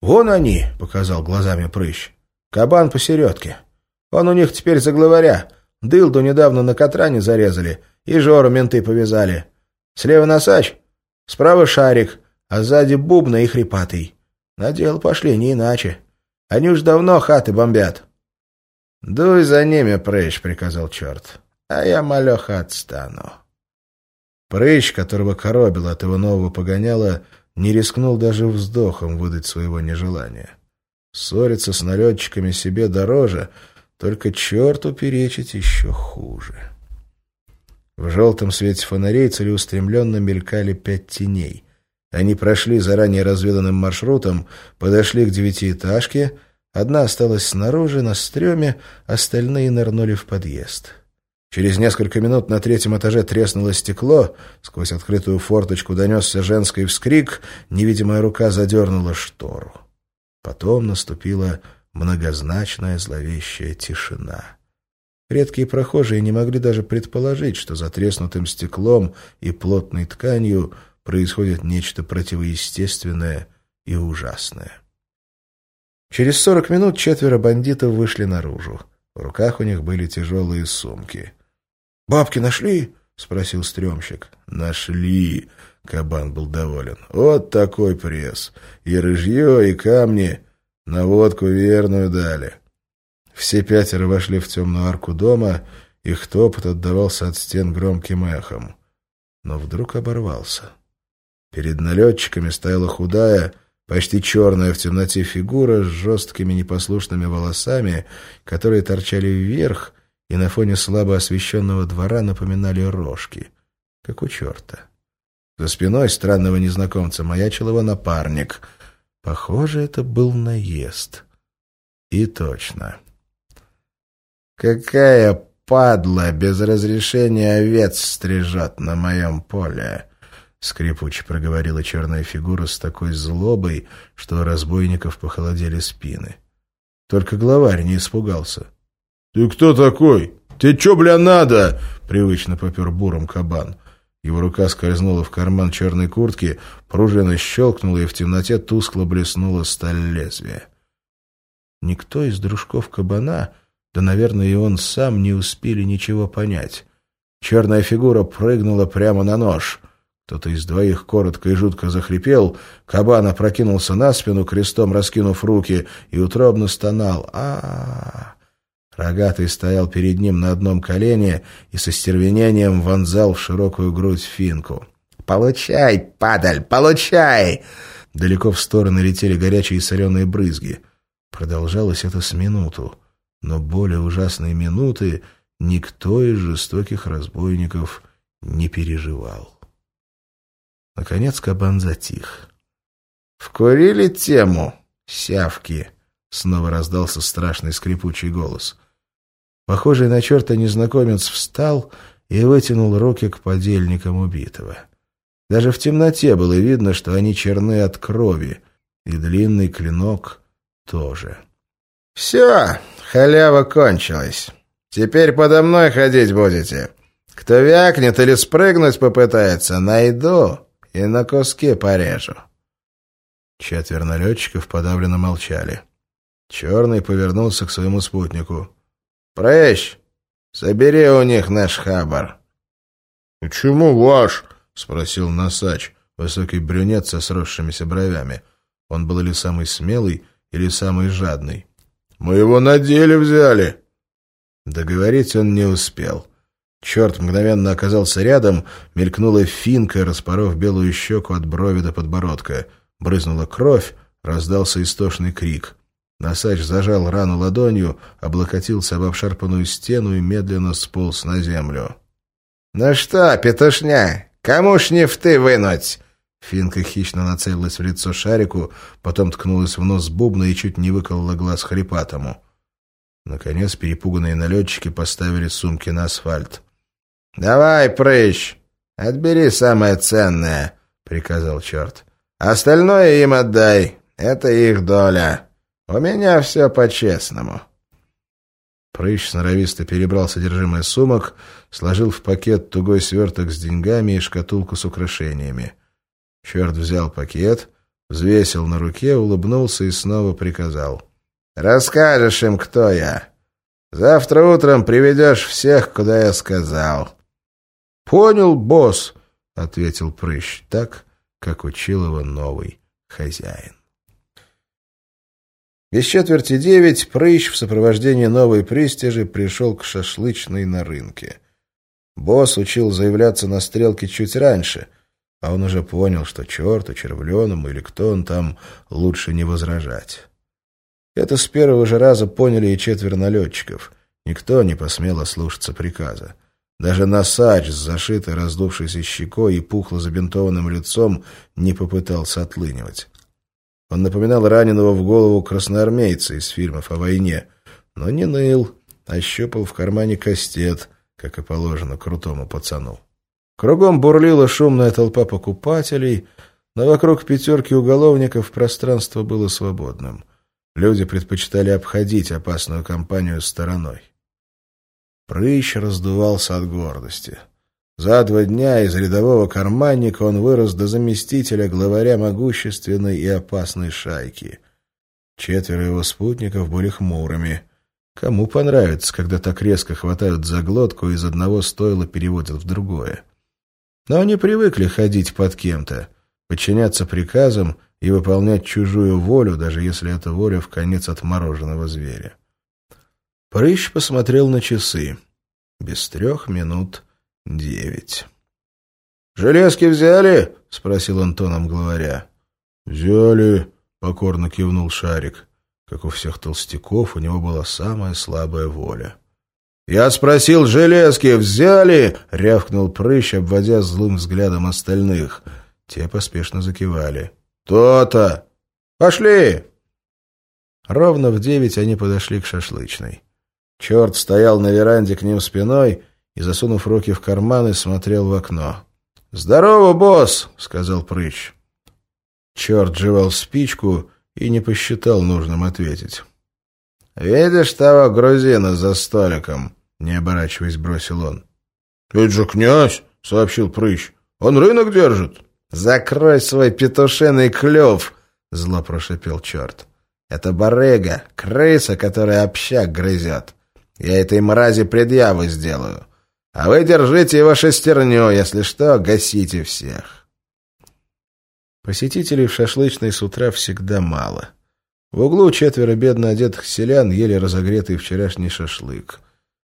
«Вон они!» — показал глазами прыщ. «Кабан посередке. Он у них теперь за главаря. Дылду недавно на Катране зарезали, и Жору менты повязали. Слева носач, справа шарик, а сзади бубна и хрипатый. На дело пошли, не иначе. Они уж давно хаты бомбят». «Дуй за ними, прыщ!» — приказал черт. «А я, малеха, отстану». Прыщ, которого коробило от его нового погоняла, не рискнул даже вздохом выдать своего нежелания. Ссориться с налетчиками себе дороже, только черту перечить еще хуже. В желтом свете фонарей целеустремленно мелькали пять теней. Они прошли заранее разведанным маршрутом, подошли к девятиэтажке, одна осталась снаружи, на стреме, остальные нырнули в подъезд. Через несколько минут на третьем этаже треснуло стекло, сквозь открытую форточку донесся женский вскрик, невидимая рука задернула штору. Потом наступила многозначная зловещая тишина. Редкие прохожие не могли даже предположить, что за треснутым стеклом и плотной тканью происходит нечто противоестественное и ужасное. Через сорок минут четверо бандитов вышли наружу. В руках у них были тяжелые сумки. «Бабки нашли?» — спросил стрёмщик. «Нашли!» — кабан был доволен. «Вот такой пресс! И рыжье, и камни. На водку верную дали». Все пятеро вошли в темную арку дома, их топот отдавался от стен громким эхом. Но вдруг оборвался. Перед налетчиками стояла худая, почти черная в темноте фигура с жесткими непослушными волосами, которые торчали вверх, и на фоне слабо освещенного двора напоминали рожки, как у черта. За спиной странного незнакомца маячил его напарник. Похоже, это был наезд. И точно. «Какая падла без разрешения овец стрижет на моем поле!» Скрипуче проговорила черная фигура с такой злобой, что у разбойников похолодели спины. Только главарь не испугался. «Ты кто такой? Тебе что, бля, надо?» — привычно попер буром кабан. Его рука скользнула в карман черной куртки, пружина щелкнула, и в темноте тускло блеснула сталь лезвия. Никто из дружков кабана, да, наверное, и он сам, не успели ничего понять. Черная фигура прыгнула прямо на нож. Кто-то из двоих коротко и жутко захрипел, кабан опрокинулся на спину, крестом раскинув руки, и утробно стонал. а а, -а. Рогатый стоял перед ним на одном колене и со стервенением вонзал в широкую грудь финку. «Получай, падаль, получай!» Далеко в стороны летели горячие соленые брызги. Продолжалось это с минуту, но более ужасные минуты никто из жестоких разбойников не переживал. Наконец кабан затих. «Вкурили тему, сявки!» — снова раздался страшный скрипучий голос. Похожий на черта незнакомец встал и вытянул руки к подельникам убитого. Даже в темноте было видно, что они черны от крови, и длинный клинок тоже. «Все, халява кончилась. Теперь подо мной ходить будете. Кто вякнет или спрыгнуть попытается, найду и на куски порежу». Четверо налетчиков подавленно молчали. Черный повернулся к своему спутнику. Прыщ, собери у них наш хабар. — Чему ваш? — спросил Носач, высокий брюнет со сросшимися бровями. Он был или самый смелый, или самый жадный. — Мы его на деле взяли. Договорить он не успел. Черт мгновенно оказался рядом, мелькнула финка, распоров белую щеку от брови до подбородка. Брызнула кровь, раздался истошный крик. Носач зажал рану ладонью, облокотился об обшарпанную стену и медленно сполз на землю. «Ну что, петушня, кому ж не в ты вынуть?» Финка хищно нацелилась в лицо шарику, потом ткнулась в нос бубна и чуть не выколола глаз хрипатому. Наконец перепуганные налетчики поставили сумки на асфальт. «Давай, прыщ, отбери самое ценное», — приказал черт. «Остальное им отдай, это их доля». У меня все по-честному. Прыщ сноровисто перебрал содержимое сумок, сложил в пакет тугой сверток с деньгами и шкатулку с украшениями. Черт взял пакет, Взвесил на руке, улыбнулся и снова приказал. «Расскажешь им, кто я. Завтра утром приведешь всех, куда я сказал». «Понял, босс», — ответил прыщ так, как учил его новый хозяин. Без четверти девять Прыщ в сопровождении новой пристижи пришел к шашлычной на рынке. Босс учил заявляться на стрелке чуть раньше, а он уже понял, что черту, червленому или кто он там, лучше не возражать. Это с первого же раза поняли и четверо налетчиков. Никто не посмел ослушаться приказа. Даже Насач с зашитой раздувшейся щекой и пухло забинтованным лицом не попытался отлынивать. Он напоминал раненого в голову красноармейца из фильмов о войне, но не ныл, а щупал в кармане кастет, как и положено крутому пацану. Кругом бурлила шумная толпа покупателей, но вокруг пятерки уголовников пространство было свободным. Люди предпочитали обходить опасную компанию стороной. Прыщ раздувался от гордости. За два дня из рядового карманника он вырос до заместителя главаря могущественной и опасной шайки. Четверо его спутников были хмурыми. Кому понравится, когда так резко хватают за глотку и из одного стойла переводят в другое? Но они привыкли ходить под кем-то, подчиняться приказам и выполнять чужую волю, даже если эта воля в конец отмороженного зверя. Прыщ посмотрел на часы. Без трех минут девять. «Железки взяли?» — спросил он тоном главаря. «Взяли», — покорно кивнул Шарик. Как у всех толстяков, у него была самая слабая воля. «Я спросил, железки взяли?» — рявкнул прыщ, обводя злым взглядом остальных. Те поспешно закивали. «То-то! Пошли!» Ровно в девять они подошли к шашлычной. Черт стоял на веранде к ним спиной и, засунув руки в карманы, смотрел в окно. «Здорово, босс!» — сказал Прыщ. Черт жевал спичку и не посчитал нужным ответить. «Видишь того грузина за столиком?» — не оборачиваясь, бросил он. «Это же князь!» — сообщил Прыщ. «Он рынок держит!» «Закрой свой петушиный клюв!» — зло прошипел черт. «Это барыга, крыса, которая общак грызет. Я этой мрази предъявы сделаю. А вы держите его шестерню, если что, гасите всех. Посетителей в шашлычной с утра всегда мало. В углу четверо бедно одетых селян ели разогретый вчерашний шашлык.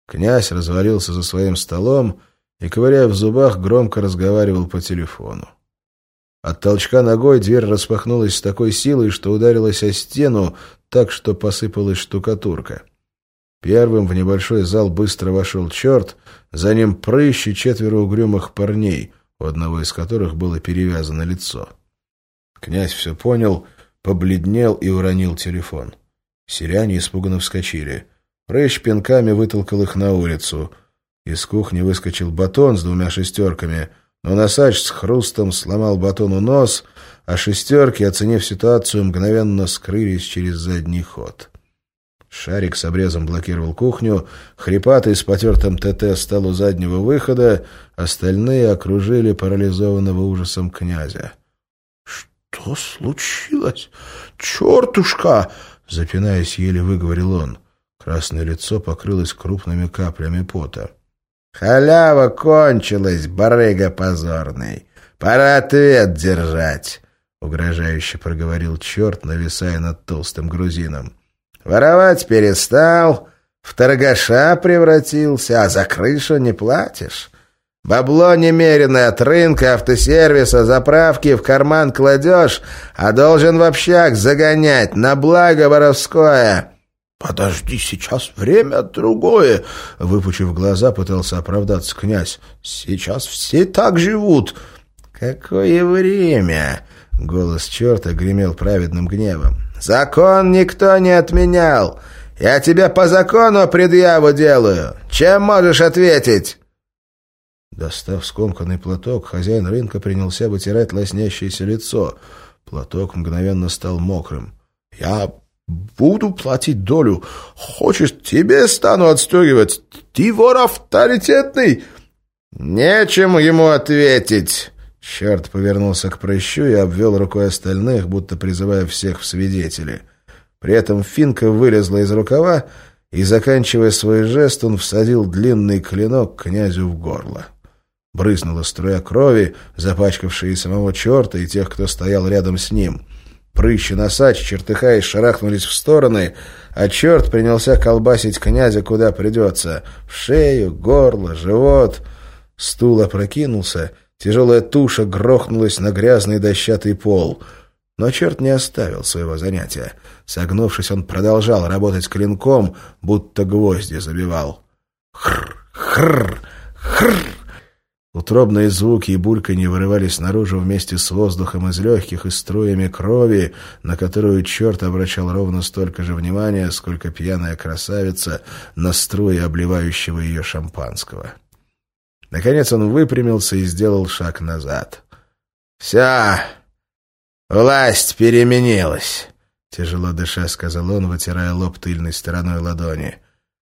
Князь развалился за своим столом и, ковыряя в зубах, громко разговаривал по телефону. От толчка ногой дверь распахнулась с такой силой, что ударилась о стену, так что посыпалась штукатурка. Первым в небольшой зал быстро вошел черт, за ним прыщ и четверо угрюмых парней, у одного из которых было перевязано лицо. Князь все понял, побледнел и уронил телефон. Сиряне испуганно вскочили. Прыщ пинками вытолкал их на улицу. Из кухни выскочил батон с двумя шестерками, но носач с хрустом сломал батону нос, а шестерки, оценив ситуацию, мгновенно скрылись через задний ход. Шарик с обрезом блокировал кухню, хрипатый с потертым ТТ стал у заднего выхода, остальные окружили парализованного ужасом князя. — Что случилось? Чертушка! — запинаясь, еле выговорил он. Красное лицо покрылось крупными каплями пота. — Халява кончилась, барыга позорный. Пора ответ держать! — угрожающе проговорил черт, нависая над толстым грузином. Воровать перестал, в торгаша превратился, а за крышу не платишь. Бабло немеренное от рынка, автосервиса, заправки в карман кладешь, а должен в общак загонять на благо воровское». «Подожди, сейчас время другое!» Выпучив глаза, пытался оправдаться князь. «Сейчас все так живут!» «Какое время!» Голос черта гремел праведным гневом. «Закон никто не отменял. Я тебе по закону предъяву делаю. Чем можешь ответить?» Достав скомканный платок, хозяин рынка принялся вытирать лоснящееся лицо. Платок мгновенно стал мокрым. «Я буду платить долю. Хочешь, тебе стану отстегивать. Ты вор авторитетный!» «Нечем ему ответить!» Черт повернулся к прыщу и обвел рукой остальных, будто призывая всех в свидетели. При этом финка вылезла из рукава, и, заканчивая свой жест, он всадил длинный клинок князю в горло. Брызнула струя крови, запачкавшая и самого черта, и тех, кто стоял рядом с ним. Прыщ и носач, чертыхаясь, шарахнулись в стороны, а черт принялся колбасить князя куда придется — в шею, горло, живот. Стул опрокинулся, тяжелая туша грохнулась на грязный дощатый пол. Но черт не оставил своего занятия. Согнувшись, он продолжал работать клинком, будто гвозди забивал. Хр, хр, хр. Утробные звуки и бульканье вырывались наружу вместе с воздухом из легких и струями крови, на которую черт обращал ровно столько же внимания, сколько пьяная красавица на струи обливающего ее шампанского. Наконец он выпрямился и сделал шаг назад. «Все! Власть переменилась!» Тяжело дыша, сказал он, вытирая лоб тыльной стороной ладони.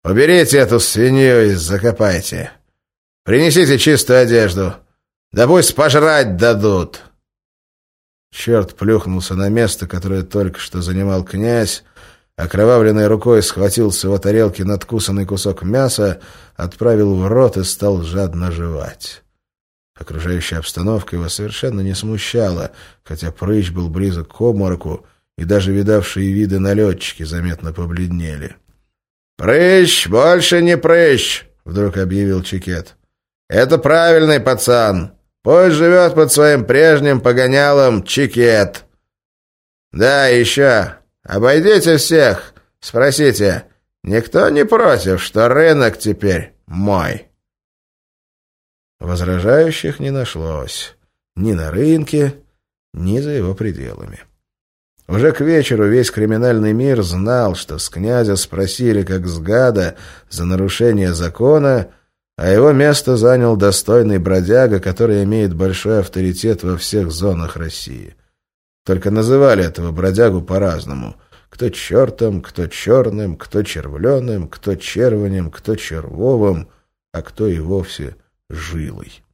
«Уберите эту свинью и закопайте!» Принесите чистую одежду. Да пусть пожрать дадут. Черт плюхнулся на место, которое только что занимал князь, окровавленной рукой схватил с его тарелки надкусанный кусок мяса, отправил в рот и стал жадно жевать. Окружающая обстановка его совершенно не смущала, хотя прыщ был близок к обмороку, и даже видавшие виды налетчики заметно побледнели. «Прыщ больше не прыщ!» — вдруг объявил Чикет. Это правильный пацан. Пусть живет под своим прежним погонялом Чикет. Да, еще. Обойдите всех. Спросите, никто не против, что рынок теперь мой?» Возражающих не нашлось. Ни на рынке, ни за его пределами. Уже к вечеру весь криминальный мир знал, что с князя спросили, как с гада, за нарушение закона — а его место занял достойный бродяга, который имеет большой авторитет во всех зонах России. Только называли этого бродягу по-разному. Кто чертом, кто черным, кто червленым, кто червонем, кто червовым, а кто и вовсе жилой.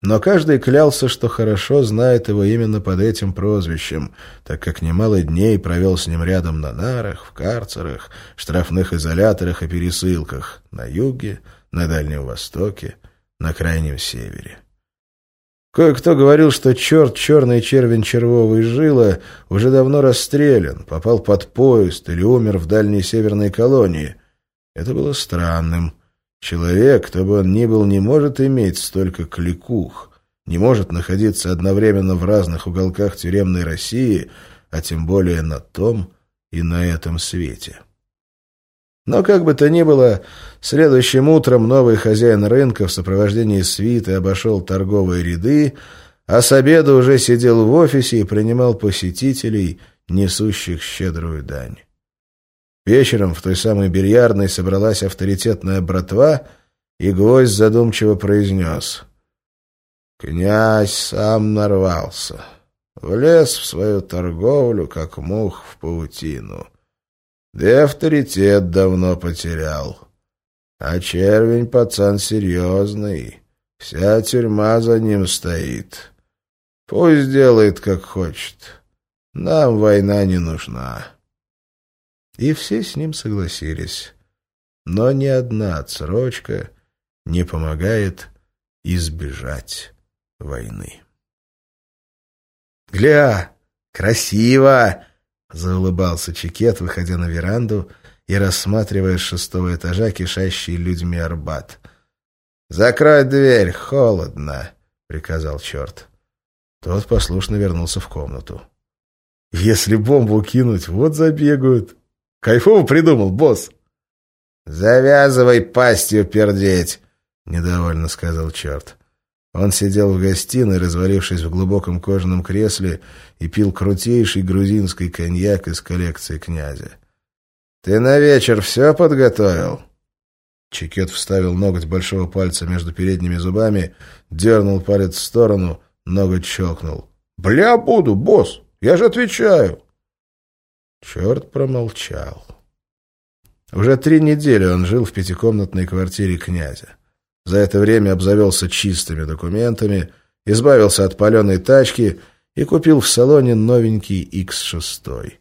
Но каждый клялся, что хорошо знает его именно под этим прозвищем, так как немало дней провел с ним рядом на нарах, в карцерах, штрафных изоляторах и пересылках, на юге, на Дальнем Востоке, на Крайнем Севере. Кое-кто говорил, что черт черный червень червовой жила уже давно расстрелян, попал под поезд или умер в дальней северной колонии. Это было странным. Человек, кто бы он ни был, не может иметь столько кликух, не может находиться одновременно в разных уголках тюремной России, а тем более на том и на этом свете. Но как бы то ни было, следующим утром новый хозяин рынка в сопровождении свиты обошел торговые ряды, а с обеда уже сидел в офисе и принимал посетителей, несущих щедрую дань. Вечером в той самой бильярдной собралась авторитетная братва, и гвоздь задумчиво произнес. «Князь сам нарвался, влез в свою торговлю, как мух в паутину». Да и авторитет давно потерял. А червень пацан серьезный. Вся тюрьма за ним стоит. Пусть делает, как хочет. Нам война не нужна. И все с ним согласились. Но ни одна отсрочка не помогает избежать войны. «Гля! Красиво!» Заулыбался Чикет, выходя на веранду и рассматривая с шестого этажа кишащий людьми Арбат. «Закрой дверь, холодно!» — приказал черт. Тот послушно вернулся в комнату. «Если бомбу кинуть, вот забегают. Кайфово придумал, босс!» «Завязывай пастью пердеть!» — недовольно сказал черт. Он сидел в гостиной, развалившись в глубоком кожаном кресле, и пил крутейший грузинский коньяк из коллекции князя. «Ты на вечер все подготовил?» Чекет вставил ноготь большого пальца между передними зубами, дернул палец в сторону, ноготь щелкнул. «Бля, буду, босс! Я же отвечаю!» Черт промолчал. Уже три недели он жил в пятикомнатной квартире князя. За это время обзавелся чистыми документами избавился от паленой тачки и купил в салоне новенький X6.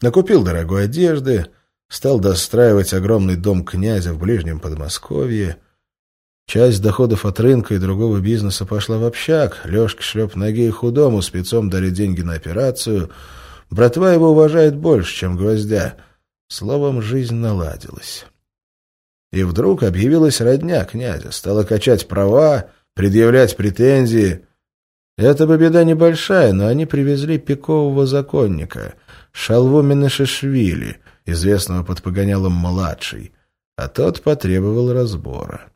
Накупил дорогой одежды, стал достраивать огромный дом князя в ближнем Подмосковье. Часть доходов от рынка и другого бизнеса пошла в общак. Лешка шлеп ноги и худому, спецом дали деньги на операцию. Братва его уважает больше, чем гвоздя. Словом, жизнь наладилась. И вдруг объявилась родня князя, стала качать права, предъявлять претензии. Это бы беда небольшая, но они привезли пикового законника, Шалву Менешишвили, известного под погонялом «младший», а тот потребовал разбора.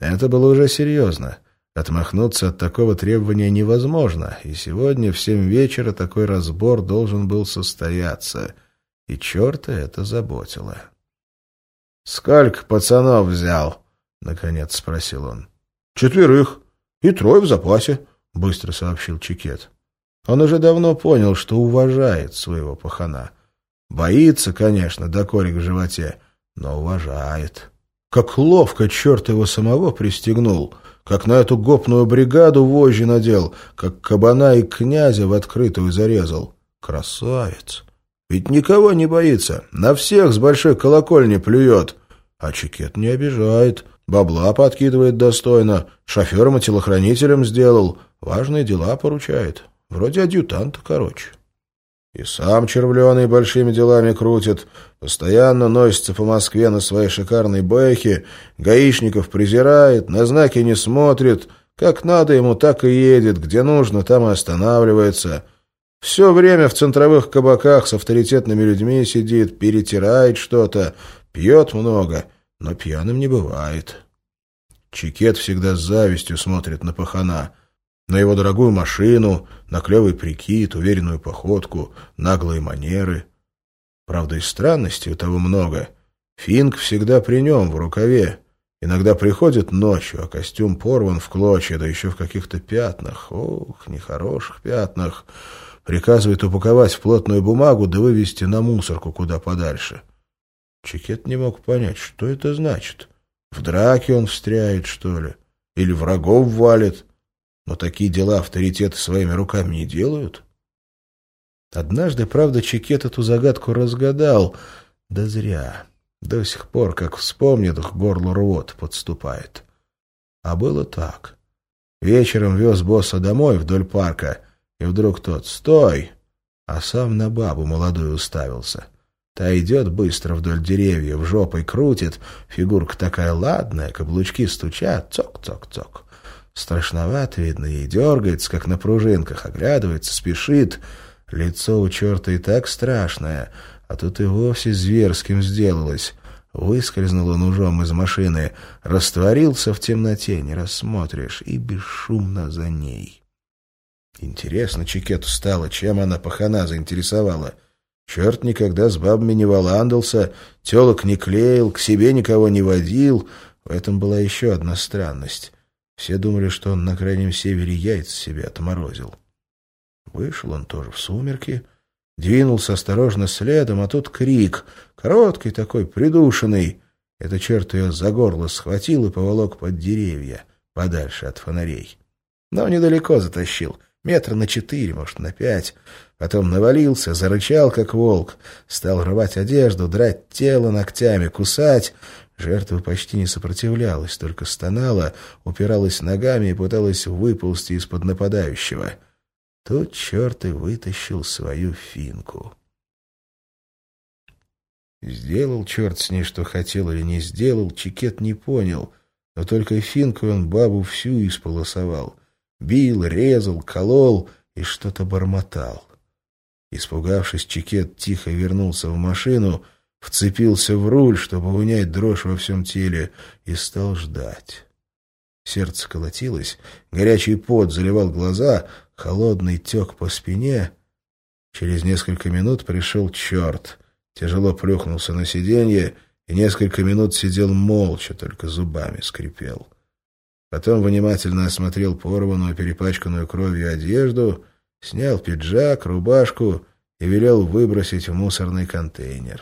Это было уже серьезно. Отмахнуться от такого требования невозможно, и сегодня в семь вечера такой разбор должен был состояться, и черта это заботило. — Сколько пацанов взял? — наконец спросил он. — Четверых. И трое в запасе, — быстро сообщил Чикет. Он уже давно понял, что уважает своего пахана. Боится, конечно, до корик в животе, но уважает. Как ловко черт его самого пристегнул, как на эту гопную бригаду вожжи надел, как кабана и князя в открытую зарезал. Красавец! Ведь никого не боится, на всех с большой колокольни плюет. А Чикет не обижает, бабла подкидывает достойно, шофером и телохранителем сделал, важные дела поручает. Вроде адъютанта, короче. И сам червленый большими делами крутит, постоянно носится по Москве на своей шикарной бэхе, гаишников презирает, на знаки не смотрит, как надо ему, так и едет, где нужно, там и останавливается. Все время в центровых кабаках с авторитетными людьми сидит, перетирает что-то, пьет много, но пьяным не бывает. Чикет всегда с завистью смотрит на пахана, на его дорогую машину, на клевый прикид, уверенную походку, наглые манеры. Правда, и странностей у того много. Финк всегда при нем, в рукаве. Иногда приходит ночью, а костюм порван в клочья, да еще в каких-то пятнах. Ох, нехороших пятнах приказывает упаковать в плотную бумагу да вывести на мусорку куда подальше. Чекет не мог понять, что это значит. В драке он встряет, что ли? Или врагов валит? Но такие дела авторитеты своими руками не делают. Однажды, правда, Чекет эту загадку разгадал. Да зря. До сих пор, как вспомнит, к горлу рвот подступает. А было так. Вечером вез босса домой вдоль парка — и вдруг тот «Стой!» А сам на бабу молодую уставился. Та идет быстро вдоль деревьев, жопой крутит, фигурка такая ладная, каблучки стучат, цок-цок-цок. Страшновато видно ей, дергается, как на пружинках, оглядывается, спешит. Лицо у черта и так страшное, а тут и вовсе зверским сделалось. Выскользнул он ужом из машины, растворился в темноте, не рассмотришь, и бесшумно за ней. Интересно Чикету стало, чем она пахана заинтересовала. Черт никогда с бабами не валандался, телок не клеил, к себе никого не водил. В этом была еще одна странность. Все думали, что он на крайнем севере яйца себе отморозил. Вышел он тоже в сумерки, двинулся осторожно следом, а тут крик, короткий такой, придушенный. Это черт ее за горло схватил и поволок под деревья, подальше от фонарей. Но недалеко затащил — Метра на четыре, может, на пять. Потом навалился, зарычал, как волк. Стал рвать одежду, драть тело ногтями, кусать. Жертва почти не сопротивлялась, только стонала, упиралась ногами и пыталась выползти из-под нападающего. Тут черт и вытащил свою финку. Сделал черт с ней, что хотел или не сделал, Чикет не понял, но только финкой он бабу всю исполосовал — Бил, резал, колол и что-то бормотал. Испугавшись, Чикет тихо вернулся в машину, вцепился в руль, чтобы унять дрожь во всем теле, и стал ждать. Сердце колотилось, горячий пот заливал глаза, холодный тек по спине. Через несколько минут пришел черт, тяжело плюхнулся на сиденье и несколько минут сидел молча, только зубами скрипел. Потом внимательно осмотрел порванную, перепачканную кровью одежду, снял пиджак, рубашку и велел выбросить в мусорный контейнер.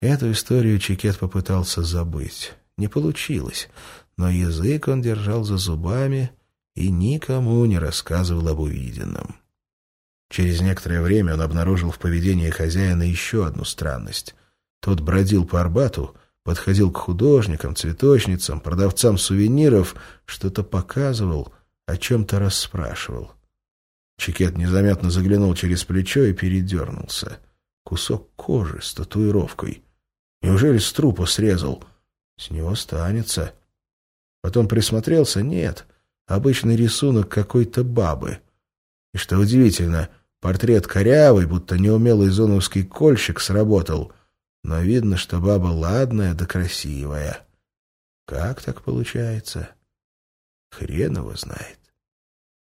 Эту историю Чикет попытался забыть. Не получилось, но язык он держал за зубами и никому не рассказывал об увиденном. Через некоторое время он обнаружил в поведении хозяина еще одну странность. Тот бродил по Арбату, подходил к художникам, цветочницам, продавцам сувениров, что-то показывал, о чем-то расспрашивал. Чекет незаметно заглянул через плечо и передернулся. Кусок кожи с татуировкой. Неужели с трупа срезал? С него останется. Потом присмотрелся. Нет, обычный рисунок какой-то бабы. И что удивительно, портрет корявый, будто неумелый зоновский кольщик сработал. Но видно, что баба ладная да красивая. Как так получается? Хрен его знает.